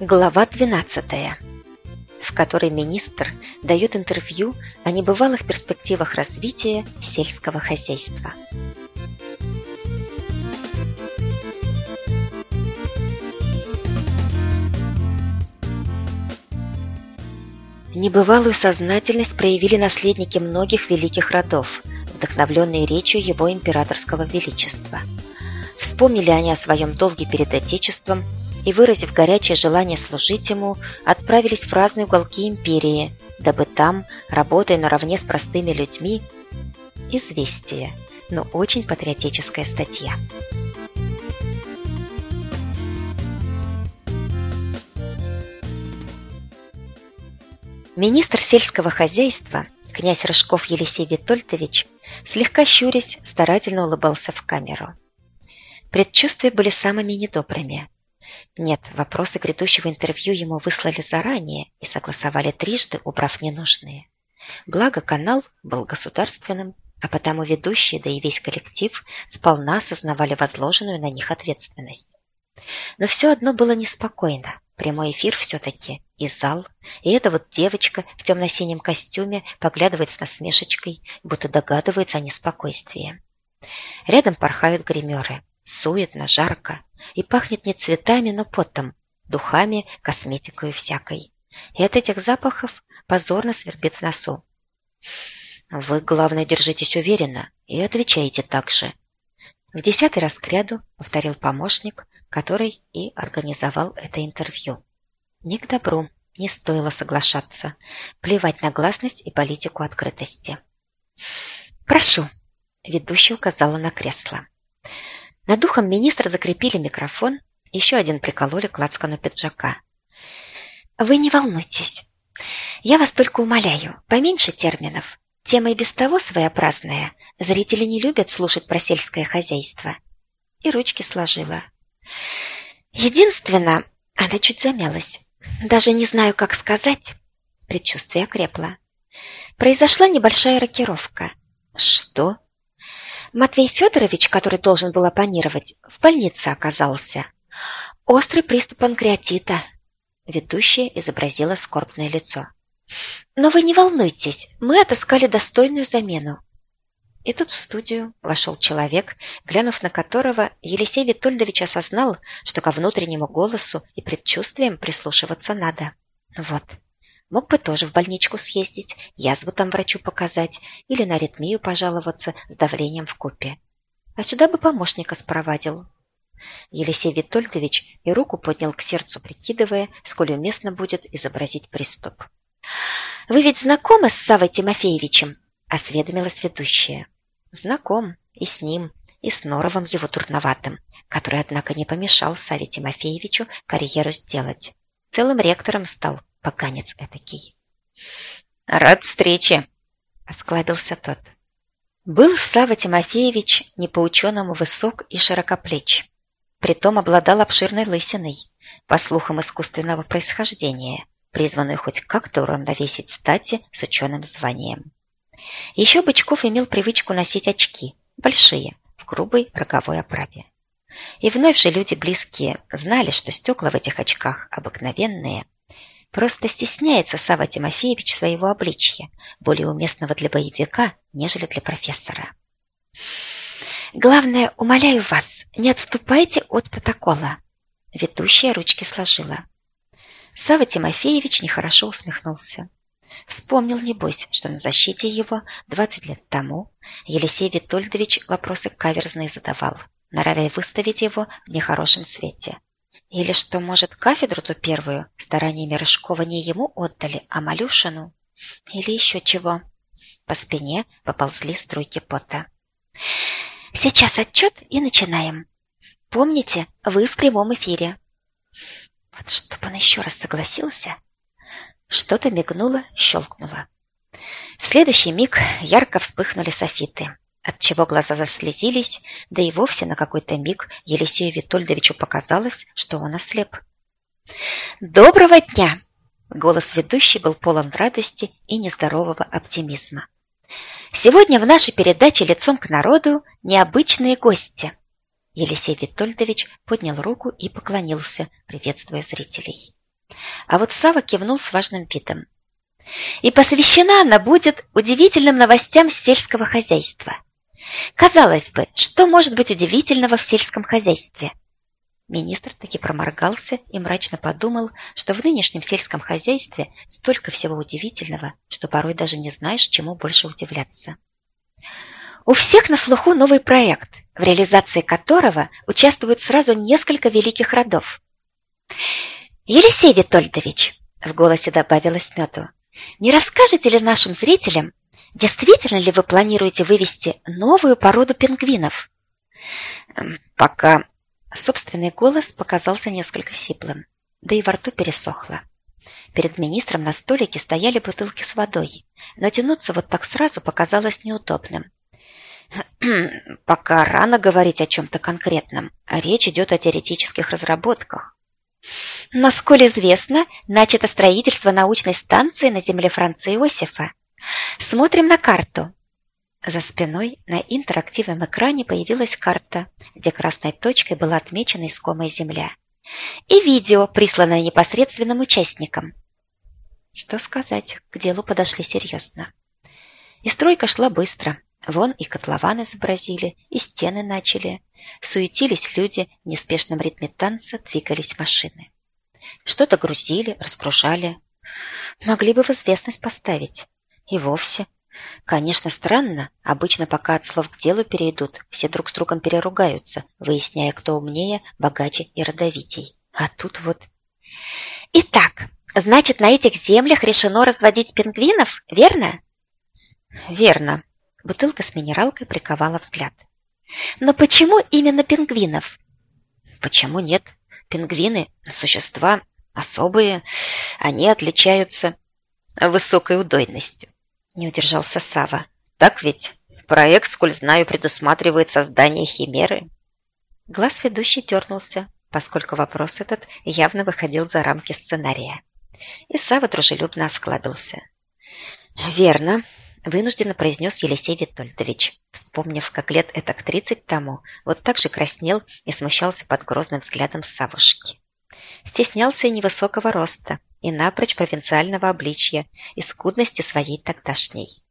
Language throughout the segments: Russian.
Глава 12, в которой министр дает интервью о небывалых перспективах развития сельского хозяйства. Небывалую сознательность проявили наследники многих великих родов, вдохновленные речью его императорского величества. Вспомнили они о своем долге перед Отечеством и, выразив горячее желание служить ему, отправились в разные уголки империи, дабы там, работая наравне с простыми людьми, известие, но очень патриотическая статья. Министр сельского хозяйства, князь Рыжков Елисей Витольдович, слегка щурясь, старательно улыбался в камеру. Предчувствия были самыми недобрыми – нет, вопросы грядущего интервью ему выслали заранее и согласовали трижды, убрав ненужные. Благо, канал был государственным, а потому ведущие, да и весь коллектив сполна осознавали возложенную на них ответственность. Но все одно было неспокойно. Прямой эфир все-таки и зал, и эта вот девочка в темно-синем костюме поглядывает с насмешечкой, будто догадывается о неспокойствии. Рядом порхают гримеры. Суетно, жарко. И пахнет не цветами, но потом, духами, косметикой всякой. И от этих запахов позорно свербит в носу. Вы, главное, держитесь уверенно и отвечаете так же. В десятый раз к ряду повторил помощник, который и организовал это интервью. Не к добру, не стоило соглашаться, плевать на гласность и политику открытости. «Прошу», – ведущая указала на кресло. Над духом министра закрепили микрофон, еще один прикололи к лацкану пиджака. «Вы не волнуйтесь. Я вас только умоляю, поменьше терминов. Тема и без того своеобразная. Зрители не любят слушать про сельское хозяйство». И ручки сложила. Единственно, она чуть замялась. Даже не знаю, как сказать. Предчувствие окрепло. Произошла небольшая рокировка. «Что?» Матвей Федорович, который должен был оппонировать, в больнице оказался. Острый приступ панкреатита. Ведущая изобразила скорбное лицо. Но вы не волнуйтесь, мы отыскали достойную замену. И тут в студию вошел человек, глянув на которого Елисей Витольдович осознал, что ко внутреннему голосу и предчувствиям прислушиваться надо. Вот, Мог бы тоже в больничку съездить, язву там врачу показать или на аритмию пожаловаться с давлением в купе. А сюда бы помощника спровадил. Елисей Витольдович и руку поднял к сердцу, прикидывая, сколь уместно будет изобразить приступ. «Вы ведь знакомы с Савой Тимофеевичем?» – осведомилась ведущая. «Знаком. И с ним, и с Норовым его турноватым, который, однако, не помешал Саве Тимофеевичу карьеру сделать. Целым ректором стал, поганец этакий. «Рад встрече!» – осклабился тот. Был Сава Тимофеевич не по-ученому высок и широкоплеч. Притом обладал обширной лысиной, по слухам искусственного происхождения, призванной хоть как-то уравновесить стати с ученым званием. Еще Бычков имел привычку носить очки, большие, в грубой роговой оправе. И вновь же люди близкие знали, что стекла в этих очках обыкновенные – Просто стесняется Сава Тимофеевич своего обличья, более уместного для боевика, нежели для профессора. «Главное, умоляю вас, не отступайте от протокола!» Ведущая ручки сложила. Сава Тимофеевич нехорошо усмехнулся. Вспомнил, небось, что на защите его двадцать лет тому Елисей Витольдович вопросы каверзные задавал, норовя выставить его в нехорошем свете. Или что, может, кафедру ту первую стараниями Рыжкова не ему отдали, а Малюшину? Или еще чего? По спине поползли струйки пота. Сейчас отчет и начинаем. Помните, вы в прямом эфире. Вот чтобы он еще раз согласился. Что-то мигнуло, щелкнуло. В следующий миг ярко вспыхнули софиты отчего глаза заслезились, да и вовсе на какой-то миг Елисею Витольдовичу показалось, что он ослеп. «Доброго дня!» Голос ведущей был полон радости и нездорового оптимизма. «Сегодня в нашей передаче «Лицом к народу» необычные гости». Елисей Витольдович поднял руку и поклонился, приветствуя зрителей. а вот Сава кивнул с важным видом. И посвящена она будет удивительным новостям сельского хозяйства. Казалось бы, что может быть удивительного в сельском хозяйстве? Министр таки проморгался и мрачно подумал, что в нынешнем сельском хозяйстве столько всего удивительного, что порой даже не знаешь, чему больше удивляться. У всех на слуху новый проект, в реализации которого участвуют сразу несколько великих родов. «Елисей Витольдович», — в голосе добавилось меду, «не расскажете ли нашим зрителям, действительно ли вы планируете вывести новую породу пингвинов?» «Пока Собственный голос показался несколько сиплым, да и во рту пересохло. Перед министром на столике стояли бутылки с водой, но тянуться вот так сразу показалось неудобным. Пока рано говорить о чем-то конкретном, а речь идет о теоретических разработках. Насколько известно, начато строительство научной станции на земле Франца Иосифа. Смотрим на карту. За спиной на интерактивном экране появилась карта, где красной точкой была отмечена искомая земля. И видео, присланное непосредственным участникам. Что сказать, к делу подошли серьезно. И стройка шла быстро. Вон и котлован изобразили, и стены начали. Суетились люди, в неспешном ритме танца двигались машины. Что-то грузили, разгружали. Могли бы в известность поставить. И вовсе Конечно, странно. Обычно, пока от слов к делу перейдут, все друг с другом переругаются, выясняя, кто умнее, богаче и родовитей. А тут вот... Итак, значит, на этих землях решено разводить пингвинов, верно? Верно. Бутылка с минералкой приковала взгляд. Но почему именно пингвинов? Почему нет? Пингвины – существа особые, они отличаются высокой удойностью. Не удержался Сава. Так ведь? Проект, сколь знаю, предусматривает создание химеры. Глаз ведущий дернулся, поскольку вопрос этот явно выходил за рамки сценария. И Сава дружелюбно осклабился. «Верно», — вынужденно произнес Елисей Витольдович, вспомнив, как лет этак тридцать тому вот так же краснел и смущался под грозным взглядом Савушки. Стеснялся и невысокого роста, и напрочь провинциального обличья и скудности своей тогдашней.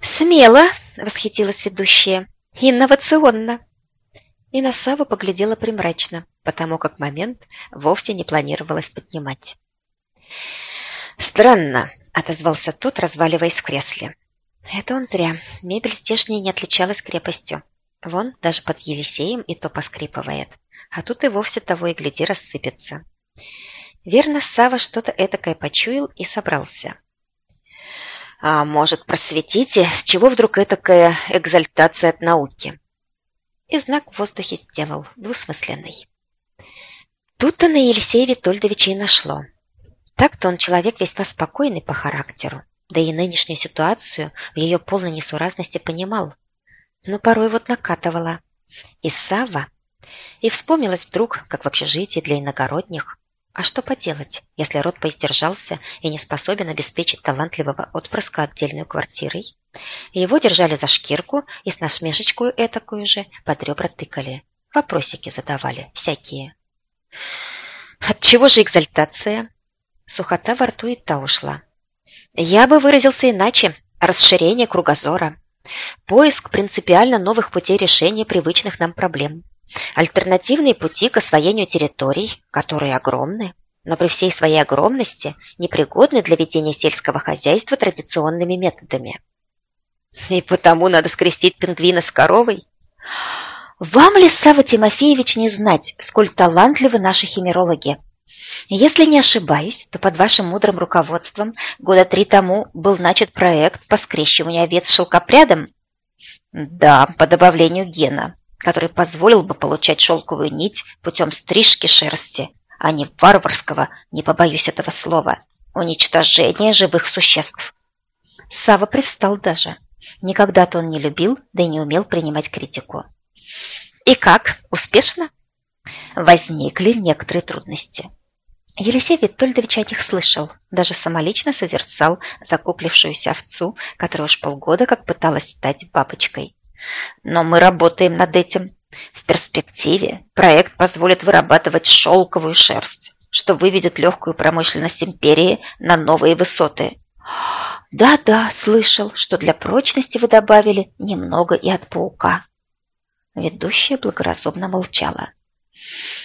«Смело!» — восхитилась ведущая. «Инновационно!» И на Саву поглядела примрачно, потому как момент вовсе не планировалось поднимать. «Странно!» — отозвался тот, разваливаясь в кресле. Это он зря. Мебель здешняя не отличалась крепостью. Вон, даже под Елисеем и то поскрипывает. А тут и вовсе того и гляди рассыпется. Верно, Сава что-то этакое почуял и собрался. «А может, просветите, с чего вдруг этакая экзальтация от науки?» И знак в воздухе сделал, двусмысленный. Тут-то на Елисея Витольдовича и нашло. Так-то он человек весьма спокойный по характеру, да и нынешнюю ситуацию в ее полной несуразности понимал. Но порой вот накатывала. И Сава. И вспомнилось вдруг, как в общежитии для иногородних, а что поделать, если род поиздержался и не способен обеспечить талантливого отпрыска отдельной квартирой? Его держали за шкирку и с насмешечкой этакую же под ребра тыкали. Вопросики задавали, всякие. Отчего же экзальтация? Сухота во рту и та ушла. Я бы выразился иначе. Расширение кругозора. Поиск принципиально новых путей решения привычных нам проблем. Альтернативные пути к освоению территорий, которые огромны, но при всей своей огромности непригодны для ведения сельского хозяйства традиционными методами. И потому надо скрестить пингвина с коровой? Вам ли, Сава Тимофеевич, не знать, сколь талантливы наши химерологи? Если не ошибаюсь, то под вашим мудрым руководством года три тому был начат проект по скрещиванию овец с шелкопрядом? Да, по добавлению гена который позволил бы получать шелковую нить путем стрижки шерсти, а не варварского, не побоюсь этого слова, уничтожения живых существ. Сава привстал даже. Никогда-то он не любил, да и не умел принимать критику. И как? Успешно? Возникли некоторые трудности. Елисей Витольдович этих слышал, даже самолично созерцал закуплившуюся овцу, которая уж полгода как пыталась стать бабочкой. Но мы работаем над этим. В перспективе проект позволит вырабатывать шелковую шерсть, что выведет легкую промышленность империи на новые высоты. Да-да, слышал, что для прочности вы добавили немного и от паука. Ведущая благоразумно молчала.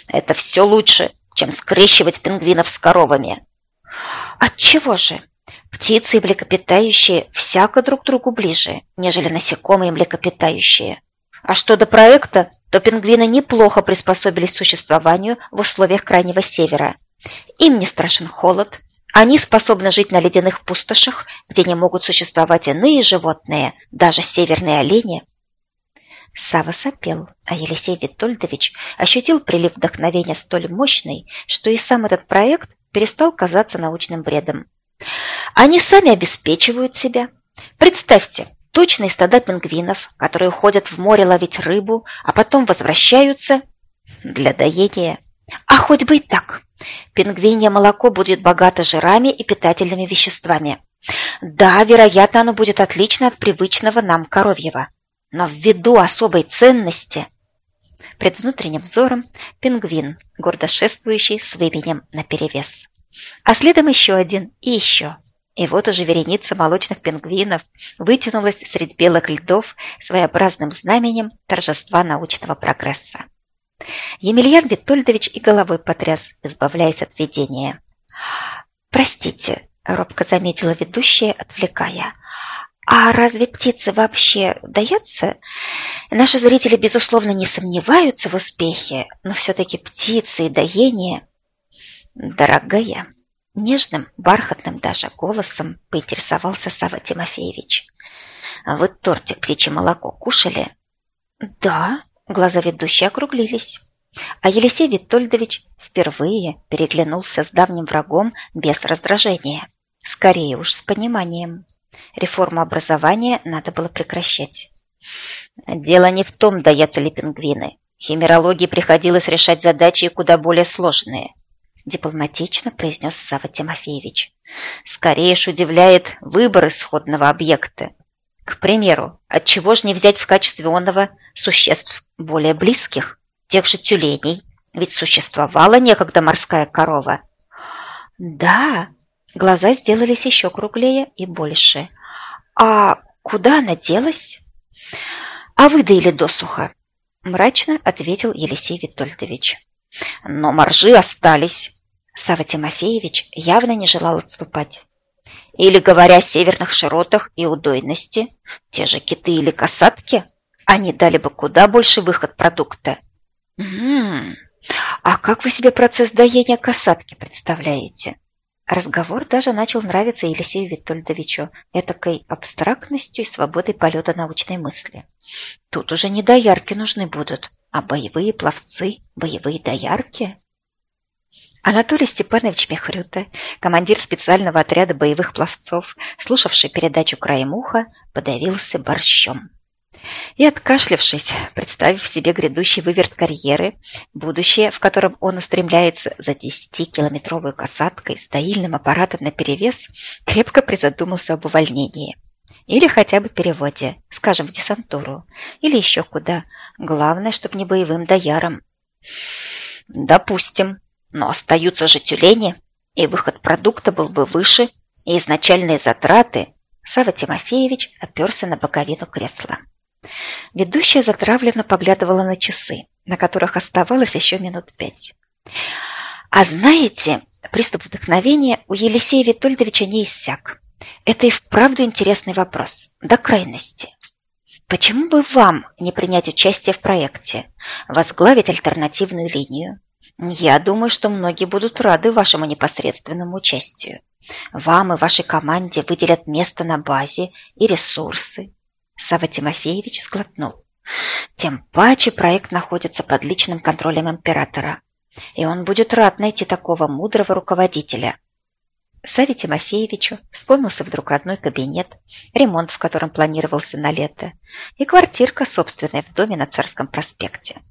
Это все лучше, чем скрещивать пингвинов с коровами. Отчего же? Птицы и млекопитающие всяко друг другу ближе, нежели насекомые и млекопитающие. А что до проекта, то пингвины неплохо приспособились к существованию в условиях Крайнего Севера. Им не страшен холод, они способны жить на ледяных пустошах, где не могут существовать иные животные, даже северные олени. Сава сопел, а Елисей Витольдович ощутил прилив вдохновения столь мощный, что и сам этот проект перестал казаться научным бредом. Они сами обеспечивают себя. Представьте, точные стада пингвинов, которые уходят в море ловить рыбу, а потом возвращаются для доения. А хоть бы и так. Пингвинье молоко будет богато жирами и питательными веществами. Да, вероятно, оно будет отлично от привычного нам коровьего. Но ввиду особой ценности... Пред внутренним взором пингвин, гордо шествующий с выменем наперевес. А следом еще один и еще. И вот уже вереница молочных пингвинов вытянулась среди белых льдов своеобразным знаменем торжества научного прогресса. Емельян Витольдович и головой потряс, избавляясь от видения. «Простите», — робко заметила ведущая, отвлекая. «А разве птицы вообще даются? Наши зрители, безусловно, не сомневаются в успехе, но все-таки птицы и доение...» «Дорогая», — нежным, бархатным даже голосом поинтересовался Сава Тимофеевич. «Вы тортик птичье молоко кушали?» «Да», Глаза ведущей округлились. А Елисей Витольдович впервые переглянулся с давним врагом без раздражения. Скорее уж с пониманием. Реформу образования надо было прекращать. Дело не в том, даятся ли пингвины. Химерологии приходилось решать задачи куда более сложные. Дипломатично произнес Сава Тимофеевич. Скорее ж удивляет выбор исходного объекта. К примеру, от чего же не взять в качестве онного существ более близких, тех же тюленей? Ведь существовала некогда морская корова. Да, глаза сделались еще круглее и больше. А куда она делась? А выдаили досуха, мрачно ответил Елисей Витольдович. Но моржи остались. Сава Тимофеевич явно не желал отступать. Или, говоря о северных широтах и удойности, те же киты или касатки, они дали бы куда больше выход продукта. М -м -м. А как вы себе процесс доения касатки представляете? Разговор даже начал нравиться Елисею Витольдовичу этакой абстрактностью и свободой полета научной мысли. Тут уже не доярки нужны будут, а боевые пловцы, боевые доярки. Анатолий Степанович Мехрюта, командир специального отряда боевых пловцов, слушавший передачу «Краем уха», подавился борщом. И, откашлявшись, представив себе грядущий выверт карьеры, будущее, в котором он устремляется за 10-километровую касаткой с доильным аппаратом наперевес, крепко призадумался об увольнении. Или хотя бы переводе, скажем, в десантуру, или еще куда. Главное, чтобы не боевым дояром. «Допустим», но остаются же тюлени, и выход продукта был бы выше, и изначальные затраты. Сава Тимофеевич оперся на боковину кресла. Ведущая затравленно поглядывала на часы, на которых оставалось еще минут пять. «А знаете, приступ вдохновения у Елисея Витольдовича не иссяк. Это и вправду интересный вопрос, до крайности. Почему бы вам не принять участие в проекте, возглавить альтернативную линию, я думаю, что многие будут рады вашему непосредственному участию. Вам и вашей команде выделят место на базе и ресурсы. Сава Тимофеевич сглотнул. Тем паче проект находится под личным контролем императора. И он будет рад найти такого мудрого руководителя. Саве Тимофеевичу вспомнился вдруг родной кабинет, ремонт в котором планировался на лето, и квартирка собственная в доме на Царском проспекте.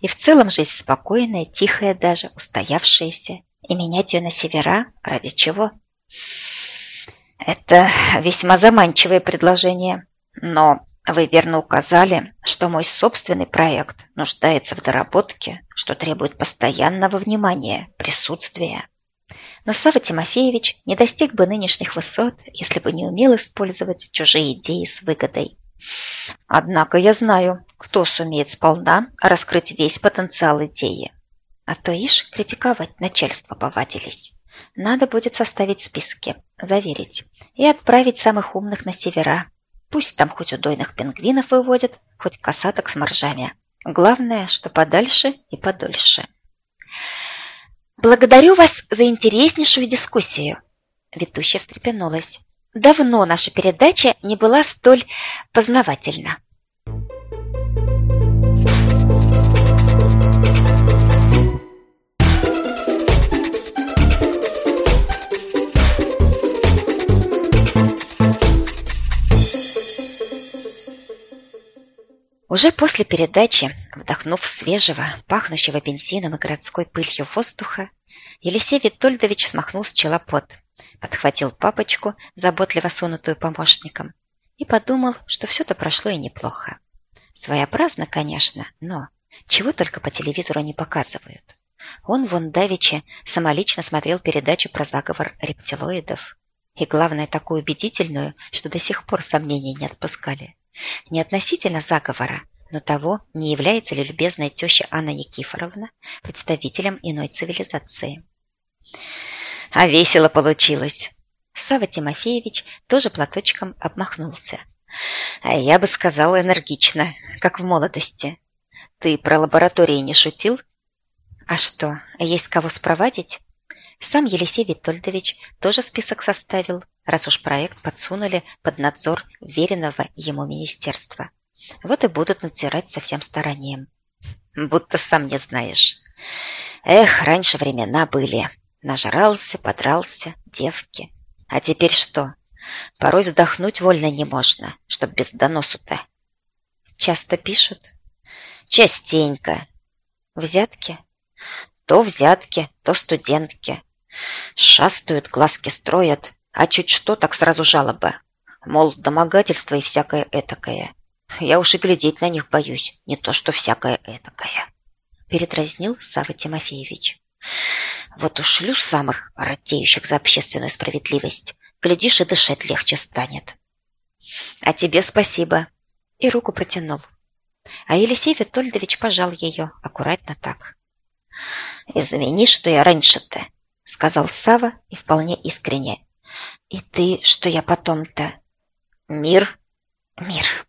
И в целом жизнь спокойная, тихая даже, устоявшаяся. И менять ее на севера ради чего? Это весьма заманчивое предложение. Но Вы верно указали, что мой собственный проект нуждается в доработке, что требует постоянного внимания, присутствия. Но Сава Тимофеевич не достиг бы нынешних высот, если бы не умел использовать чужие идеи с выгодой. Однако я знаю, кто сумеет сполна раскрыть весь потенциал идеи. А то ишь критиковать начальство повадились. Надо будет составить списки, заверить и отправить самых умных на севера. Пусть там хоть удойных пингвинов выводят, хоть касаток с моржами. Главное, что подальше и подольше. «Благодарю вас за интереснейшую дискуссию!» Ведущая встрепенулась. «Давно наша передача не была столь познавательна». Уже после передачи, вдохнув свежего, пахнущего бензином и городской пылью воздуха, Елисей Витольдович смахнул с чела пот, подхватил папочку, заботливо сунутую помощником, и подумал, что все-то прошло и неплохо. Своеобразно, конечно, но чего только по телевизору не показывают. Он вон давеча самолично смотрел передачу про заговор рептилоидов. И главное, такую убедительную, что до сих пор сомнений не отпускали. Не относительно заговора, но того, не является ли любезная теща Анна Никифоровна представителем иной цивилизации. А весело получилось. Сава Тимофеевич тоже платочком обмахнулся. А я бы сказал энергично, как в молодости. Ты про лаборатории не шутил? А что, есть кого спровадить? Сам Елисей Витольдович тоже список составил, раз уж проект подсунули под надзор веренного ему министерства. Вот и будут надзирать со всем старанием. Будто сам не знаешь. Эх, раньше времена были. Нажрался, подрался, девки. А теперь что? Порой вздохнуть вольно не можно, чтоб без доносу-то. Часто пишут? Частенько. Взятки? То взятки, то студентки. Шастают, глазки строят, а чуть что, так сразу жалобы. Мол, домогательство и всякое этакое. Я уж и глядеть на них боюсь, не то что всякое этакое. Передразнил Сава Тимофеевич. Вот ушлю самых ратеющих за общественную справедливость. Глядишь, и дышать легче станет. А тебе спасибо. И руку протянул. А Елисей Витольдович пожал ее аккуратно так. «Извини, что я раньше-то», — сказал Сава и вполне искренне. «И ты, что я потом-то?» «Мир?» «Мир».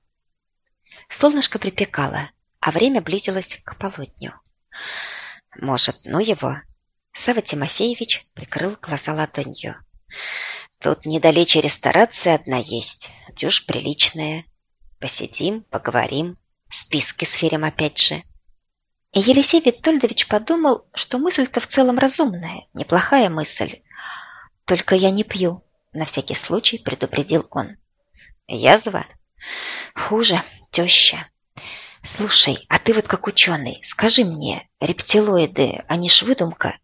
Солнышко припекало, а время близилось к полудню. «Может, ну его?» Сава Тимофеевич прикрыл глаза ладонью. «Тут недалече ресторация одна есть, дюж приличная. Посидим, поговорим, списки сферим опять же». И Елисей Витольдович подумал, что мысль-то в целом разумная, неплохая мысль. «Только я не пью», — на всякий случай предупредил он. «Язва?» «Хуже, теща». «Слушай, а ты вот как ученый, скажи мне, рептилоиды, они ж выдумка